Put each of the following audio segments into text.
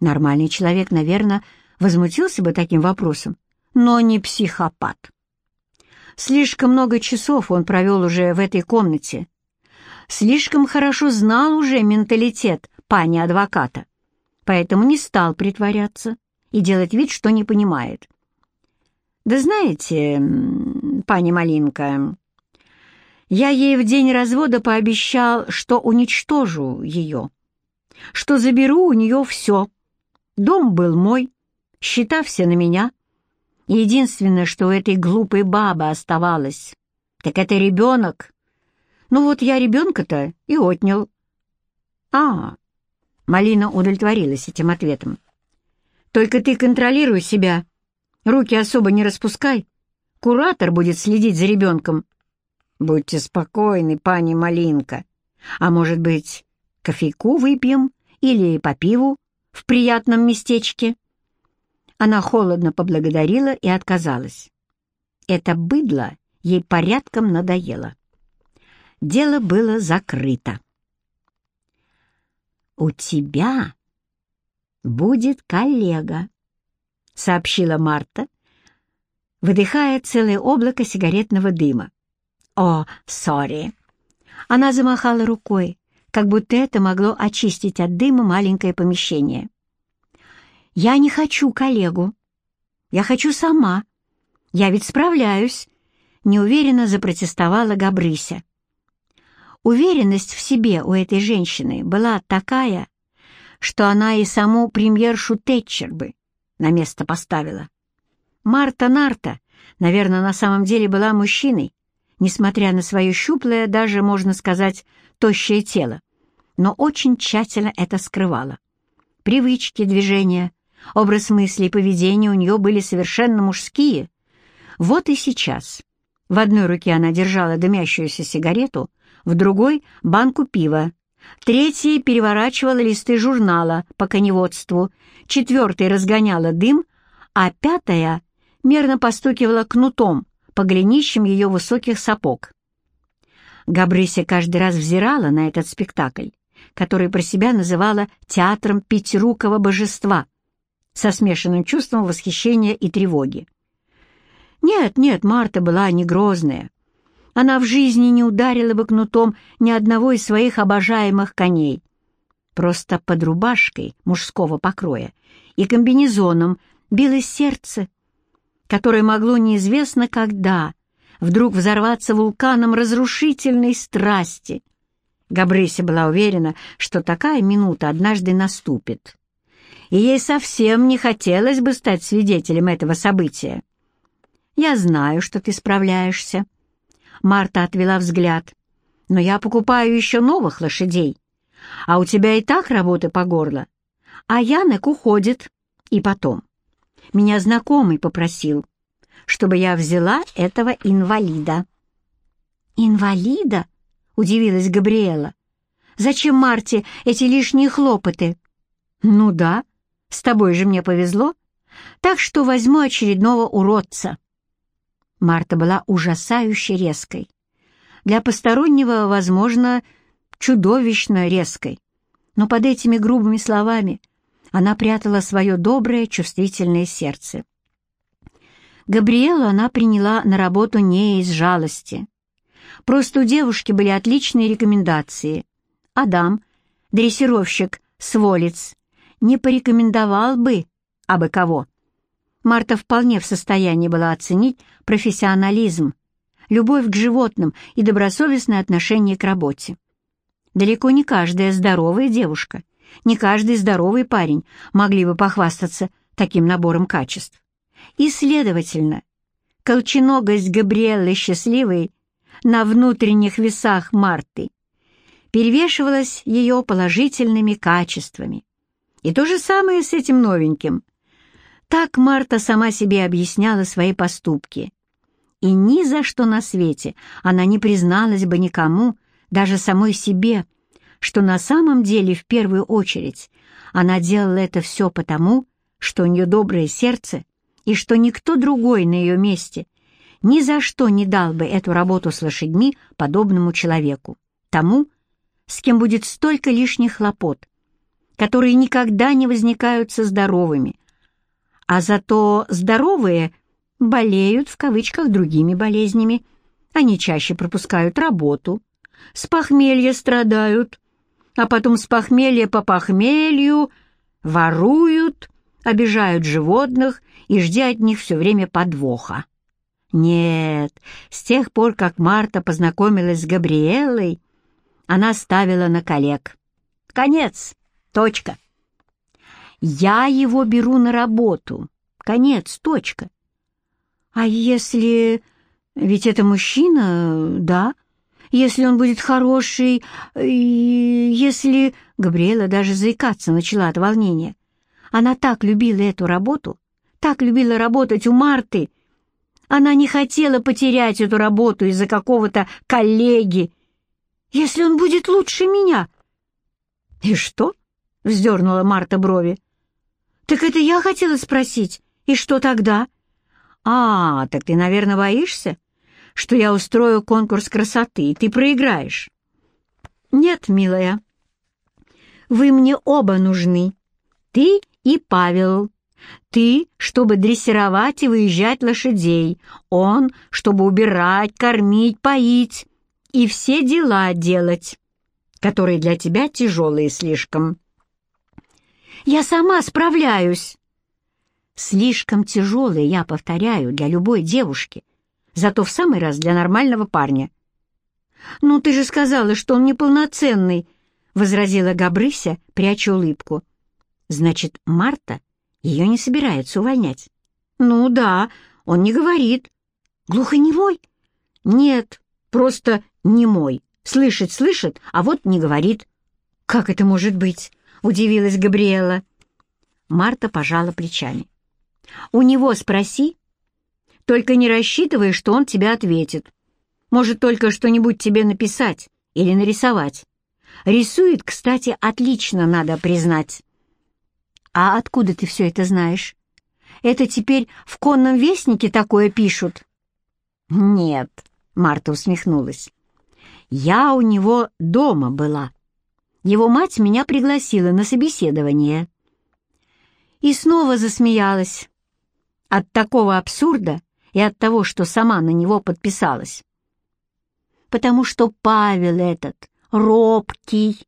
Нормальный человек, наверное, возмутился бы таким вопросом, но не психопат. Слишком много часов он провел уже в этой комнате. Слишком хорошо знал уже менталитет пани-адвоката, поэтому не стал притворяться и делать вид, что не понимает. «Да знаете, пани Малинка, я ей в день развода пообещал, что уничтожу ее, что заберу у нее все. Дом был мой, счета все на меня. Единственное, что у этой глупой бабы оставалось, так это ребенок. Ну вот я ребенка-то и отнял. А, Малина удовлетворилась этим ответом. Только ты контролируй себя, руки особо не распускай. Куратор будет следить за ребенком. Будьте спокойны, пани Малинка. А может быть, кофейку выпьем или по пиву в приятном местечке?» Она холодно поблагодарила и отказалась. Это быдло ей порядком надоело. Дело было закрыто. «У тебя будет коллега», — сообщила Марта, выдыхая целое облако сигаретного дыма. «О, сори!» Она замахала рукой, как будто это могло очистить от дыма маленькое помещение. «Я не хочу коллегу. Я хочу сама. Я ведь справляюсь», — неуверенно запротестовала Габрыся. Уверенность в себе у этой женщины была такая, что она и саму премьершу Тэтчер бы на место поставила. Марта Нарта, наверное, на самом деле была мужчиной, несмотря на свое щуплое, даже, можно сказать, тощее тело, но очень тщательно это скрывала. Привычки, движения, образ мысли и поведения у нее были совершенно мужские. Вот и сейчас. В одной руке она держала дымящуюся сигарету, в другой — банку пива, третьей переворачивала листы журнала по коневодству, четвертой разгоняла дым, а пятая мерно постукивала кнутом по голенищам ее высоких сапог. Габрыся каждый раз взирала на этот спектакль, который про себя называла «театром пятирукого божества», со смешанным чувством восхищения и тревоги. Нет, нет, Марта была не грозная. Она в жизни не ударила бы кнутом ни одного из своих обожаемых коней. Просто под рубашкой мужского покроя и комбинезоном билось сердце, которое могло неизвестно когда вдруг взорваться вулканом разрушительной страсти. Габрыся была уверена, что такая минута однажды наступит. И ей совсем не хотелось бы стать свидетелем этого события. «Я знаю, что ты справляешься». Марта отвела взгляд. «Но я покупаю еще новых лошадей. А у тебя и так работы по горло. А Янек уходит. И потом. Меня знакомый попросил, чтобы я взяла этого инвалида». «Инвалида?» — удивилась Габриэла. «Зачем Марте эти лишние хлопоты?» «Ну да, с тобой же мне повезло, так что возьму очередного уродца». Марта была ужасающе резкой. Для постороннего, возможно, чудовищно резкой. Но под этими грубыми словами она прятала свое доброе, чувствительное сердце. Габриэлу она приняла на работу не из жалости. Просто у девушки были отличные рекомендации. Адам, дрессировщик, сволец, не порекомендовал бы абы кого. Марта вполне в состоянии была оценить профессионализм, любовь к животным и добросовестное отношение к работе. Далеко не каждая здоровая девушка, не каждый здоровый парень могли бы похвастаться таким набором качеств. И, следовательно, колченогость Габриэллы Счастливой на внутренних весах Марты перевешивалась ее положительными качествами. И то же самое с этим новеньким. Так Марта сама себе объясняла свои поступки. И ни за что на свете она не призналась бы никому, даже самой себе, что на самом деле в первую очередь она делала это все потому, что у нее доброе сердце и что никто другой на ее месте ни за что не дал бы эту работу с лошадьми подобному человеку, тому, с кем будет столько лишних хлопот, которые никогда не возникают со здоровыми, а зато здоровые болеют в кавычках другими болезнями. Они чаще пропускают работу, с похмелья страдают, а потом с похмелья по похмелью воруют, обижают животных и ждя от них все время подвоха. Нет, с тех пор, как Марта познакомилась с Габриэлой, она ставила на коллег. Конец. Точка. Я его беру на работу. Конец. Точка. А если... Ведь это мужчина, да? Если он будет хороший, если... Габриэла даже заикаться начала от волнения. Она так любила эту работу, так любила работать у Марты. Она не хотела потерять эту работу из-за какого-то коллеги. Если он будет лучше меня. И что? — вздернула Марта брови. «Так это я хотела спросить. И что тогда?» «А, так ты, наверное, боишься, что я устрою конкурс красоты, и ты проиграешь?» «Нет, милая. Вы мне оба нужны. Ты и Павел. Ты, чтобы дрессировать и выезжать лошадей. Он, чтобы убирать, кормить, поить и все дела делать, которые для тебя тяжелые слишком». Я сама справляюсь. Слишком тяжелый, я повторяю, для любой девушки, зато в самый раз для нормального парня. «Ну, ты же сказала, что он неполноценный», — возразила Габрыся, пряча улыбку. «Значит, Марта ее не собирается увольнять?» «Ну да, он не говорит». «Глухонемой?» «Нет, просто немой. Слышит, слышит, а вот не говорит». «Как это может быть?» Удивилась Габриэла. Марта пожала плечами. «У него спроси. Только не рассчитывай, что он тебе ответит. Может, только что-нибудь тебе написать или нарисовать. Рисует, кстати, отлично, надо признать». «А откуда ты все это знаешь? Это теперь в конном вестнике такое пишут?» «Нет», — Марта усмехнулась. «Я у него дома была его мать меня пригласила на собеседование. И снова засмеялась. От такого абсурда и от того, что сама на него подписалась. Потому что Павел этот, робкий,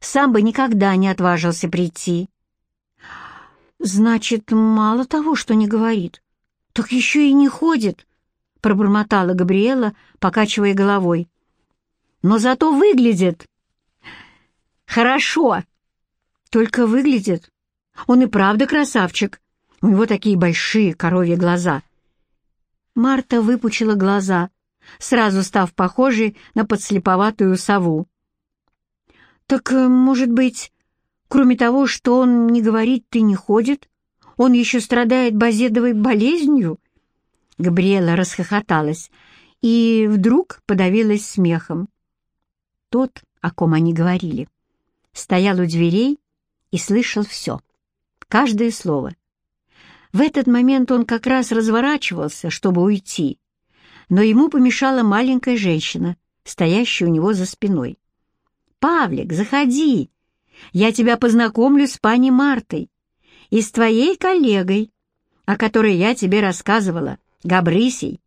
сам бы никогда не отважился прийти. «Значит, мало того, что не говорит, так еще и не ходит», — пробормотала Габриэла, покачивая головой. «Но зато выглядит Хорошо. Только выглядит. Он и правда красавчик. У него такие большие коровьи глаза. Марта выпучила глаза, сразу став похожей на подслеповатую сову. «Так, э, может быть, кроме того, что он не говорит и не ходит, он еще страдает базедовой болезнью?» Габриэла расхохоталась и вдруг подавилась смехом. Тот, о ком они говорили, стоял у дверей и слышал все, каждое слово. В этот момент он как раз разворачивался, чтобы уйти, но ему помешала маленькая женщина, стоящая у него за спиной. «Павлик, заходи! Я тебя познакомлю с пани Мартой и с твоей коллегой, о которой я тебе рассказывала, Габрысей.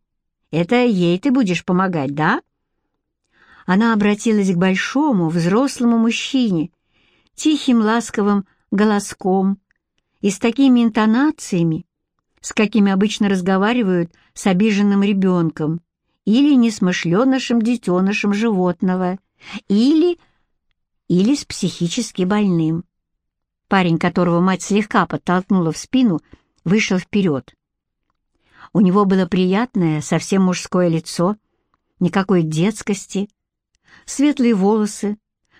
Это ей ты будешь помогать, да?» Она обратилась к большому, взрослому мужчине, тихим ласковым голоском и с такими интонациями, с какими обычно разговаривают с обиженным ребенком или несмышленышем детенышем животного, или, или с психически больным. Парень, которого мать слегка подтолкнула в спину, вышел вперед. У него было приятное, совсем мужское лицо, никакой детскости, светлые волосы,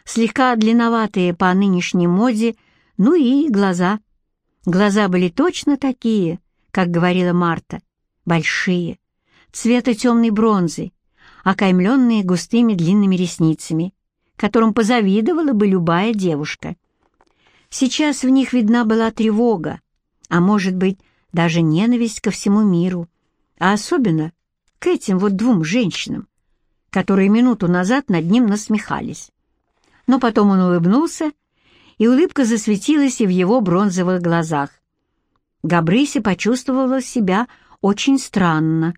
слегка длинноватые по нынешней моде, ну и глаза. Глаза были точно такие, как говорила Марта, большие, цвета темной бронзы, окаймленные густыми длинными ресницами, которым позавидовала бы любая девушка. Сейчас в них видна была тревога, а может быть, даже ненависть ко всему миру, а особенно к этим вот двум женщинам, которые минуту назад над ним насмехались но потом он улыбнулся и улыбка засветилась и в его бронзовых глазах. Габрыся почувствовала себя очень странно.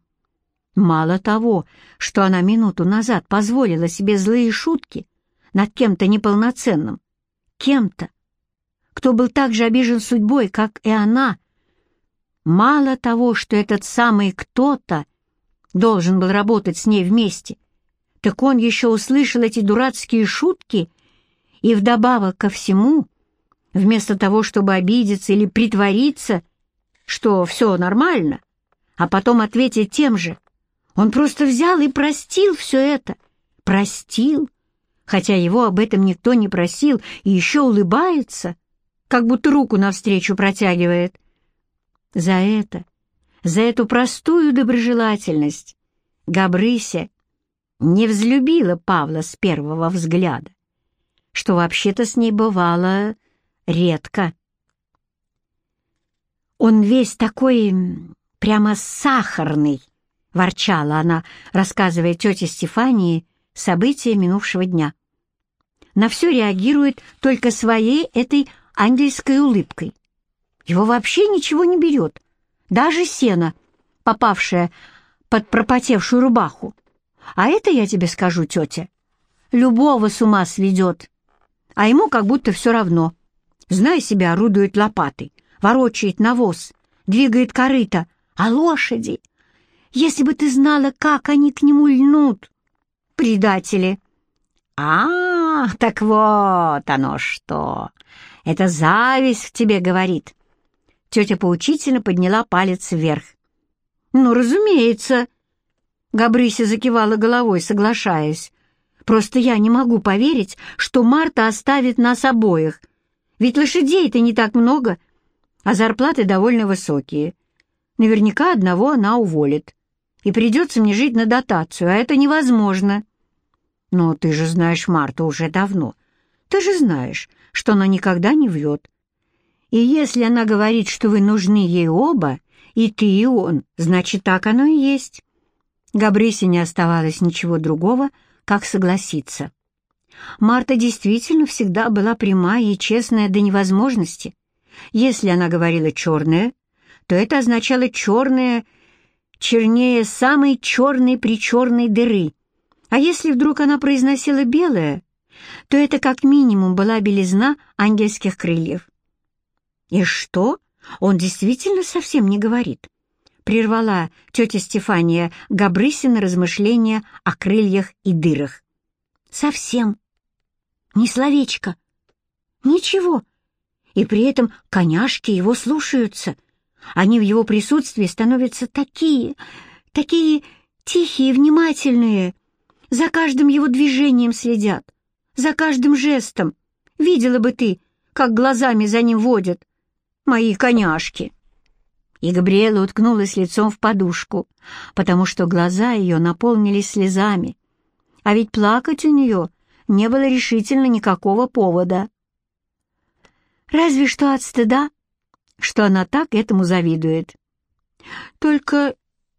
Мало того, что она минуту назад позволила себе злые шутки над кем-то неполноценным, кем-то, кто был так же обижен судьбой, как и она, мало того, что этот самый кто-то должен был работать с ней вместе, так он еще услышал эти дурацкие шутки и вдобавок ко всему, вместо того, чтобы обидеться или притвориться, что все нормально, а потом ответить тем же, он просто взял и простил все это, простил, хотя его об этом никто не просил, и еще улыбается, как будто руку навстречу протягивает. За это, за эту простую доброжелательность Габрыся не взлюбила Павла с первого взгляда, что вообще-то с ней бывало редко. «Он весь такой прямо сахарный», — ворчала она, рассказывая тете Стефании события минувшего дня. На все реагирует только своей этой ангельской улыбкой. Его вообще ничего не берет, даже сено, попавшее под пропотевшую рубаху. А это, я тебе скажу, тетя, любого с ума сведет. А ему как будто все равно. Знай себя, орудует лопатой, ворочает навоз, двигает корыто, а лошади... Если бы ты знала, как они к нему льнут, предатели. А, так вот оно что. Это зависть в тебе говорит. Тетя поучительно подняла палец вверх. Ну, разумеется, — Габрыся закивала головой, соглашаясь. «Просто я не могу поверить, что Марта оставит нас обоих. Ведь лошадей-то не так много, а зарплаты довольно высокие. Наверняка одного она уволит. И придется мне жить на дотацию, а это невозможно». «Но ты же знаешь Марту уже давно. Ты же знаешь, что она никогда не врет. И если она говорит, что вы нужны ей оба, и ты, и он, значит, так оно и есть». Габрисе не оставалось ничего другого, как согласиться. Марта действительно всегда была прямая и честная до невозможности. Если она говорила «черное», то это означало «черное» чернее самой черной-причерной дыры. А если вдруг она произносила «белое», то это как минимум была белизна ангельских крыльев. И что? Он действительно совсем не говорит прервала тетя Стефания Габрысина размышления о крыльях и дырах. «Совсем. Ни словечко. Ничего. И при этом коняшки его слушаются. Они в его присутствии становятся такие, такие тихие внимательные. За каждым его движением следят, за каждым жестом. Видела бы ты, как глазами за ним водят. Мои коняшки!» И Габриэла уткнулась лицом в подушку, потому что глаза ее наполнились слезами. А ведь плакать у нее не было решительно никакого повода. Разве что от стыда, что она так этому завидует. «Только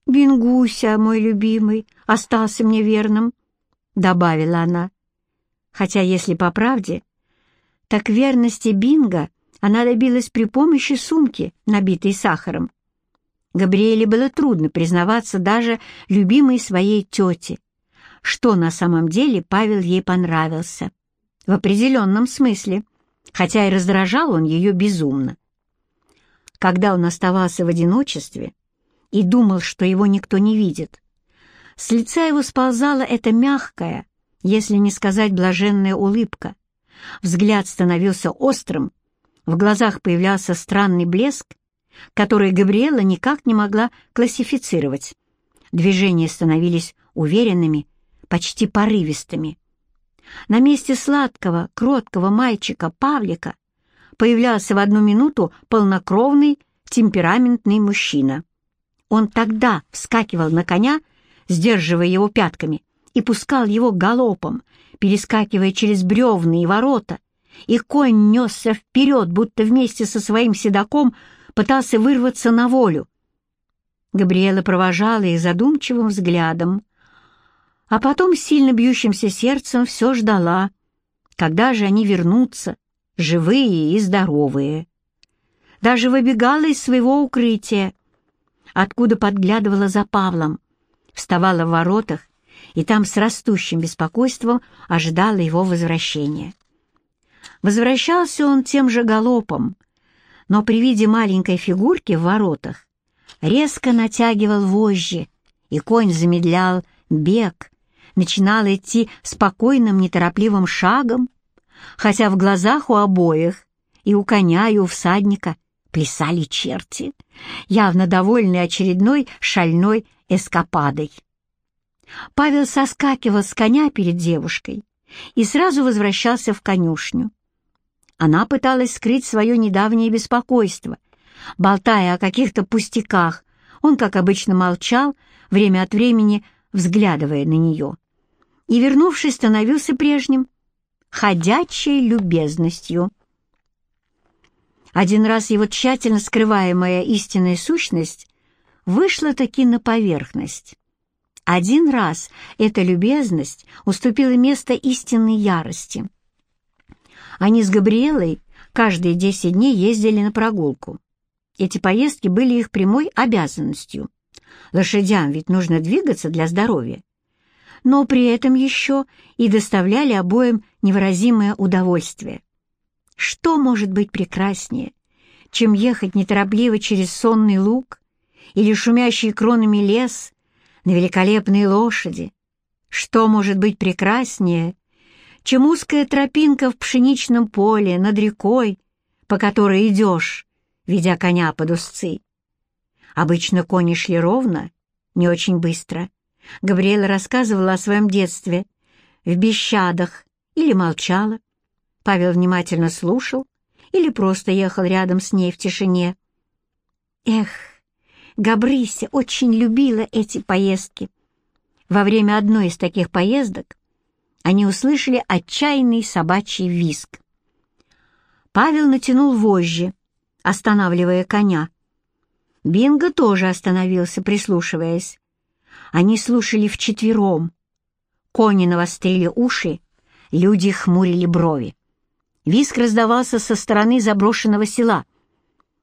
Бингуся, мой любимый, остался мне верным», — добавила она. Хотя, если по правде, так верности Бинга — она добилась при помощи сумки, набитой сахаром. Габриэле было трудно признаваться даже любимой своей тете, что на самом деле Павел ей понравился. В определенном смысле, хотя и раздражал он ее безумно. Когда он оставался в одиночестве и думал, что его никто не видит, с лица его сползала эта мягкая, если не сказать блаженная улыбка. Взгляд становился острым в глазах появлялся странный блеск, который Габриэла никак не могла классифицировать. Движения становились уверенными, почти порывистыми. На месте сладкого, кроткого мальчика Павлика появлялся в одну минуту полнокровный, темпераментный мужчина. Он тогда вскакивал на коня, сдерживая его пятками, и пускал его галопом, перескакивая через бревны и ворота, и конь несся вперед, будто вместе со своим седаком пытался вырваться на волю. Габриэла провожала их задумчивым взглядом, а потом сильно бьющимся сердцем все ждала, когда же они вернутся, живые и здоровые. Даже выбегала из своего укрытия, откуда подглядывала за Павлом, вставала в воротах и там с растущим беспокойством ожидала его возвращения. Возвращался он тем же галопом, но при виде маленькой фигурки в воротах резко натягивал вожжи, и конь замедлял бег, начинал идти спокойным, неторопливым шагом, хотя в глазах у обоих, и у коня, и у всадника, плясали черти, явно довольные очередной шальной эскападой. Павел соскакивал с коня перед девушкой и сразу возвращался в конюшню. Она пыталась скрыть свое недавнее беспокойство, болтая о каких-то пустяках. Он, как обычно, молчал, время от времени взглядывая на нее. И, вернувшись, становился прежним, ходячей любезностью. Один раз его тщательно скрываемая истинная сущность вышла таки на поверхность. Один раз эта любезность уступила место истинной ярости. Они с Габриэлой каждые десять дней ездили на прогулку. Эти поездки были их прямой обязанностью. Лошадям ведь нужно двигаться для здоровья. Но при этом еще и доставляли обоим невыразимое удовольствие. Что может быть прекраснее, чем ехать неторопливо через сонный луг или шумящий кронами лес на великолепной лошади? Что может быть прекраснее, чем узкая тропинка в пшеничном поле над рекой, по которой идешь, ведя коня под узцы? Обычно кони шли ровно, не очень быстро. Габриэла рассказывала о своем детстве в Бещадах или молчала, Павел внимательно слушал или просто ехал рядом с ней в тишине. Эх, Габрися очень любила эти поездки. Во время одной из таких поездок они услышали отчаянный собачий визг. Павел натянул вожжи, останавливая коня. Бинго тоже остановился, прислушиваясь. Они слушали вчетвером. Кони навострили уши, люди хмурили брови. Виск раздавался со стороны заброшенного села.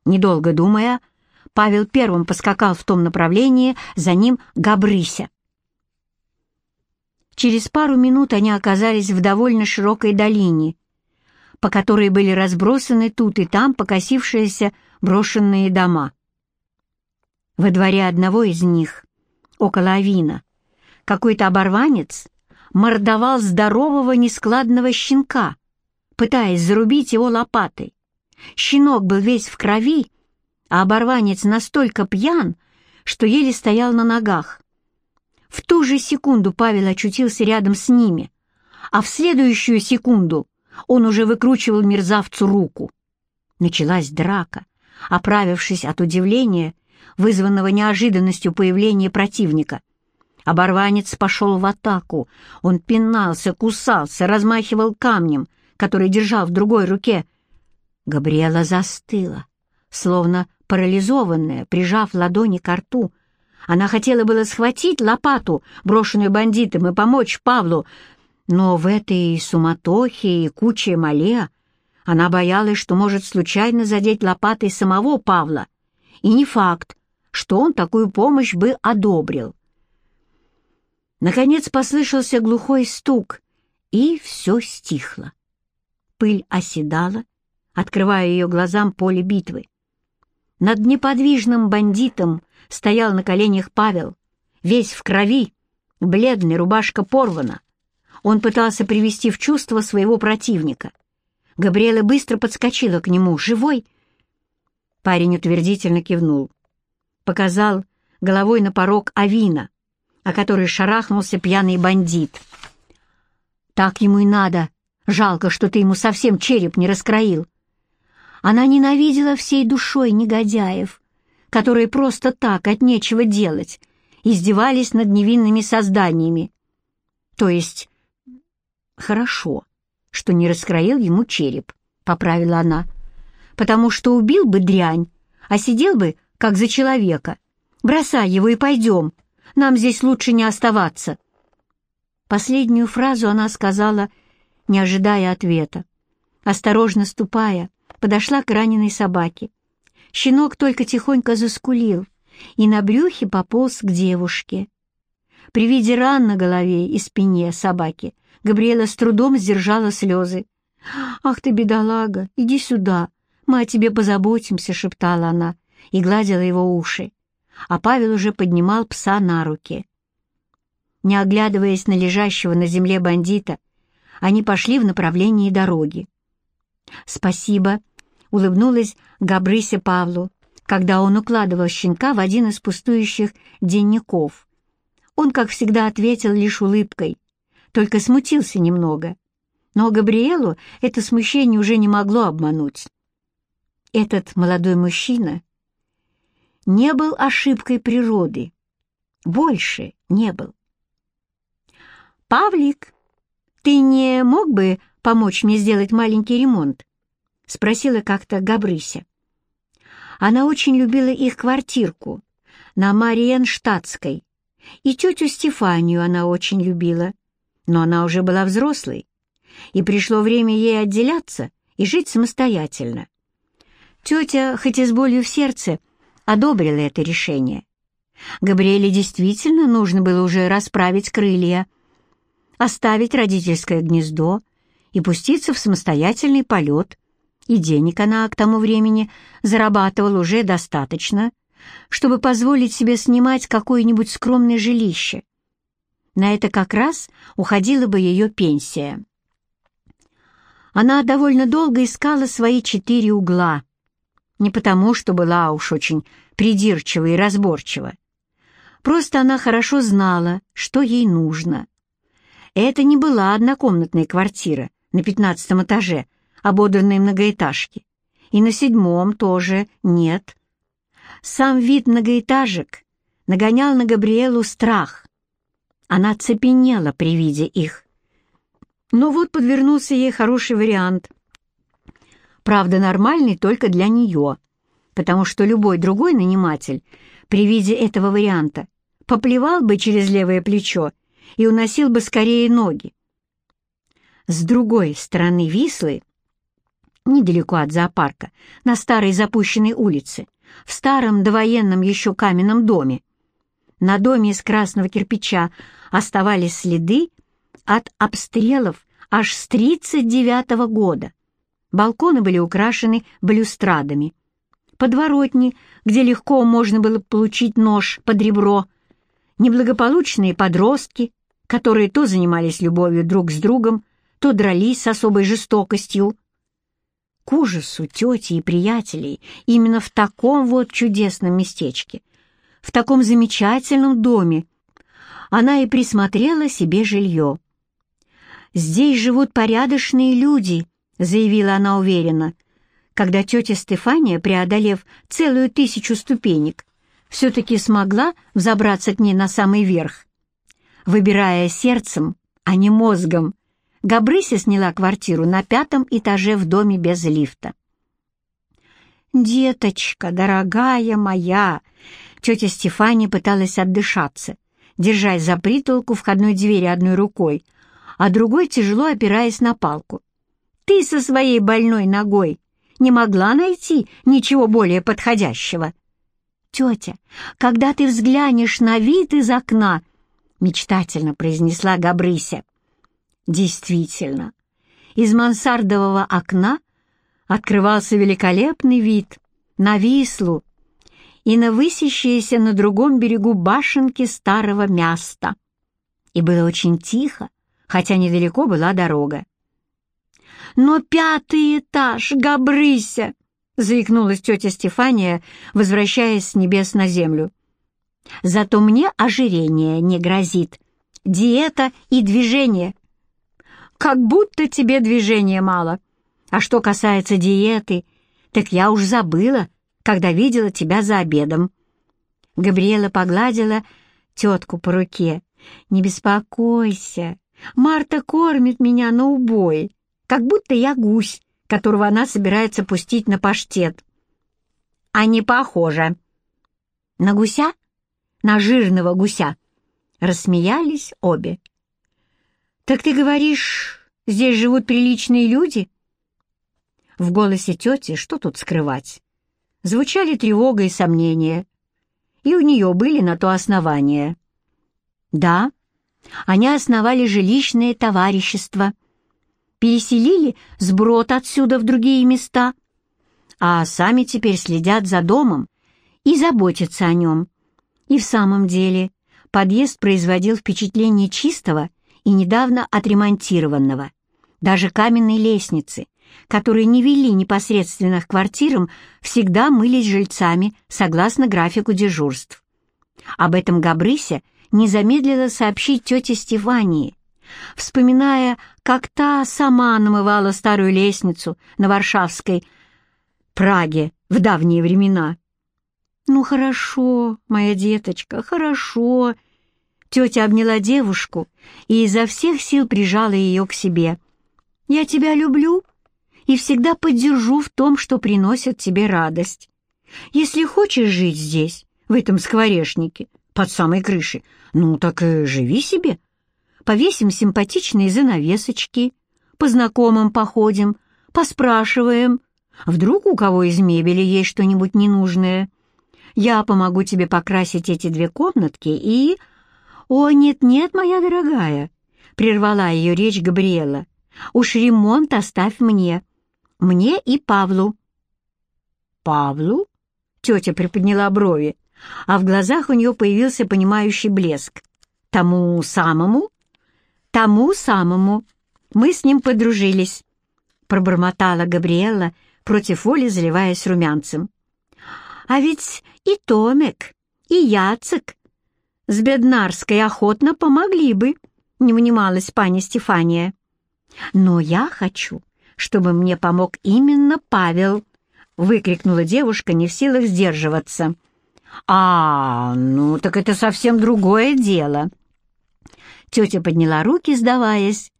Недолго думая, Павел первым поскакал в том направлении, за ним Габрыся. Через пару минут они оказались в довольно широкой долине, по которой были разбросаны тут и там покосившиеся брошенные дома. Во дворе одного из них, около Авина, какой-то оборванец мордовал здорового нескладного щенка — пытаясь зарубить его лопатой. Щенок был весь в крови, а оборванец настолько пьян, что еле стоял на ногах. В ту же секунду Павел очутился рядом с ними, а в следующую секунду он уже выкручивал мерзавцу руку. Началась драка, оправившись от удивления, вызванного неожиданностью появления противника. Оборванец пошел в атаку. Он пинался, кусался, размахивал камнем, который держал в другой руке. Габриэла застыла, словно парализованная, прижав ладони к рту. Она хотела было схватить лопату, брошенную бандитом, и помочь Павлу, но в этой суматохе и куче мале она боялась, что может случайно задеть лопатой самого Павла, и не факт, что он такую помощь бы одобрил. Наконец послышался глухой стук, и все стихло пыль оседала, открывая ее глазам поле битвы. Над неподвижным бандитом стоял на коленях Павел, весь в крови, бледный, рубашка порвана. Он пытался привести в чувство своего противника. Габриэла быстро подскочила к нему. «Живой?» Парень утвердительно кивнул. Показал головой на порог Авина, о который шарахнулся пьяный бандит. «Так ему и надо», Жалко, что ты ему совсем череп не раскроил. Она ненавидела всей душой негодяев, которые просто так, от нечего делать, издевались над невинными созданиями. То есть, хорошо, что не раскроил ему череп, поправила она, потому что убил бы дрянь, а сидел бы, как за человека. Бросай его и пойдем, нам здесь лучше не оставаться. Последнюю фразу она сказала не ожидая ответа. Осторожно ступая, подошла к раненой собаке. Щенок только тихонько заскулил и на брюхе пополз к девушке. При виде ран на голове и спине собаки Габриэла с трудом сдержала слезы. «Ах ты, бедолага, иди сюда, мы о тебе позаботимся», — шептала она и гладила его уши. А Павел уже поднимал пса на руки. Не оглядываясь на лежащего на земле бандита, они пошли в направлении дороги. «Спасибо», — улыбнулась Габрыся Павлу, когда он укладывал щенка в один из пустующих денников. Он, как всегда, ответил лишь улыбкой, только смутился немного. Но Габриэлу это смущение уже не могло обмануть. Этот молодой мужчина не был ошибкой природы. Больше не был. «Павлик, ты не мог бы помочь мне сделать маленький ремонт?» — спросила как-то Габрыся. Она очень любила их квартирку на Мариенштадтской, и тетю Стефанию она очень любила, но она уже была взрослой, и пришло время ей отделяться и жить самостоятельно. Тетя, хоть и с болью в сердце, одобрила это решение. Габриэле действительно нужно было уже расправить крылья, оставить родительское гнездо и пуститься в самостоятельный полет, и денег она к тому времени зарабатывала уже достаточно, чтобы позволить себе снимать какое-нибудь скромное жилище. На это как раз уходила бы ее пенсия. Она довольно долго искала свои четыре угла, не потому, что была уж очень придирчива и разборчива. Просто она хорошо знала, что ей нужно. Это не была однокомнатная квартира на пятнадцатом этаже, ободранной многоэтажки. И на седьмом тоже нет. Сам вид многоэтажек нагонял на Габриэлу страх. Она цепенела при виде их. Но вот подвернулся ей хороший вариант. Правда, нормальный только для нее, потому что любой другой наниматель при виде этого варианта поплевал бы через левое плечо и уносил бы скорее ноги. С другой стороны Вислы недалеко от зоопарка, на старой запущенной улице, в старом довоенном еще каменном доме. На доме из красного кирпича оставались следы от обстрелов аж с 39-го года. Балконы были украшены балюстрадами. Подворотни, где легко можно было получить нож под ребро. Неблагополучные подростки, которые то занимались любовью друг с другом, то дрались с особой жестокостью. К ужасу тети и приятелей именно в таком вот чудесном местечке, в таком замечательном доме, она и присмотрела себе жилье. «Здесь живут порядочные люди», — заявила она уверенно, когда тетя Стефания, преодолев целую тысячу ступенек, все-таки смогла взобраться к ней на самый верх. Выбирая сердцем, а не мозгом, Габрыся сняла квартиру на пятом этаже в доме без лифта. «Деточка, дорогая моя!» Тетя Стефания пыталась отдышаться, держась за притолку входной двери одной рукой, а другой тяжело опираясь на палку. «Ты со своей больной ногой не могла найти ничего более подходящего?» «Тетя, когда ты взглянешь на вид из окна», — мечтательно произнесла Габрыся, Действительно, из мансардового окна открывался великолепный вид на Вислу и на высящиеся на другом берегу башенки старого места. И было очень тихо, хотя недалеко была дорога. «Но пятый этаж, Габрыся!» — заикнулась тетя Стефания, возвращаясь с небес на землю. «Зато мне ожирение не грозит. Диета и движение как будто тебе движения мало. А что касается диеты, так я уж забыла, когда видела тебя за обедом». Габриэла погладила тетку по руке. «Не беспокойся, Марта кормит меня на убой, как будто я гусь, которого она собирается пустить на паштет». «А не похоже». «На гуся? На жирного гуся?» Рассмеялись обе. «Так ты говоришь, здесь живут приличные люди?» В голосе тети, что тут скрывать, звучали тревога и сомнения, и у нее были на то основания. Да, они основали жилищное товарищество, переселили сброд отсюда в другие места, а сами теперь следят за домом и заботятся о нем. И в самом деле подъезд производил впечатление чистого и недавно отремонтированного. Даже каменные лестницы, которые не вели непосредственно к квартирам, всегда мылись жильцами согласно графику дежурств. Об этом Габрыся не замедлила сообщить тете Стефании, вспоминая, как та сама намывала старую лестницу на Варшавской Праге в давние времена. «Ну хорошо, моя деточка, хорошо», Тетя обняла девушку и изо всех сил прижала ее к себе. «Я тебя люблю и всегда поддержу в том, что приносит тебе радость. Если хочешь жить здесь, в этом скворечнике, под самой крышей, ну так и живи себе. Повесим симпатичные занавесочки, по знакомым походим, поспрашиваем. Вдруг у кого из мебели есть что-нибудь ненужное. Я помогу тебе покрасить эти две комнатки и «О, нет-нет, моя дорогая!» — прервала ее речь Габриэла. «Уж ремонт оставь мне. Мне и Павлу». «Павлу?» — тетя приподняла брови, а в глазах у нее появился понимающий блеск. «Тому самому?» «Тому самому. Мы с ним подружились», — пробормотала Габриэла, против воли заливаясь румянцем. «А ведь и Томик, и Яцек с Беднарской охотно помогли бы», — не внималась пани Стефания. «Но я хочу, чтобы мне помог именно Павел», — выкрикнула девушка, не в силах сдерживаться. «А, ну так это совсем другое дело». Тетя подняла руки, сдаваясь,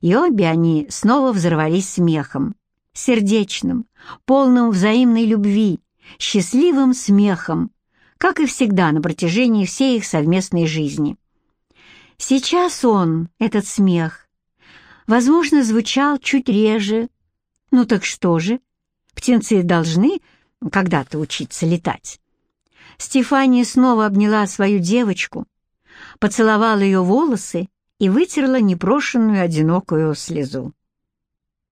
и обе они снова взорвались смехом, сердечным, полным взаимной любви, счастливым смехом, как и всегда на протяжении всей их совместной жизни. Сейчас он, этот смех, возможно, звучал чуть реже. Ну так что же, птенцы должны когда-то учиться летать. Стефания снова обняла свою девочку, поцеловала ее волосы и вытерла непрошенную одинокую слезу.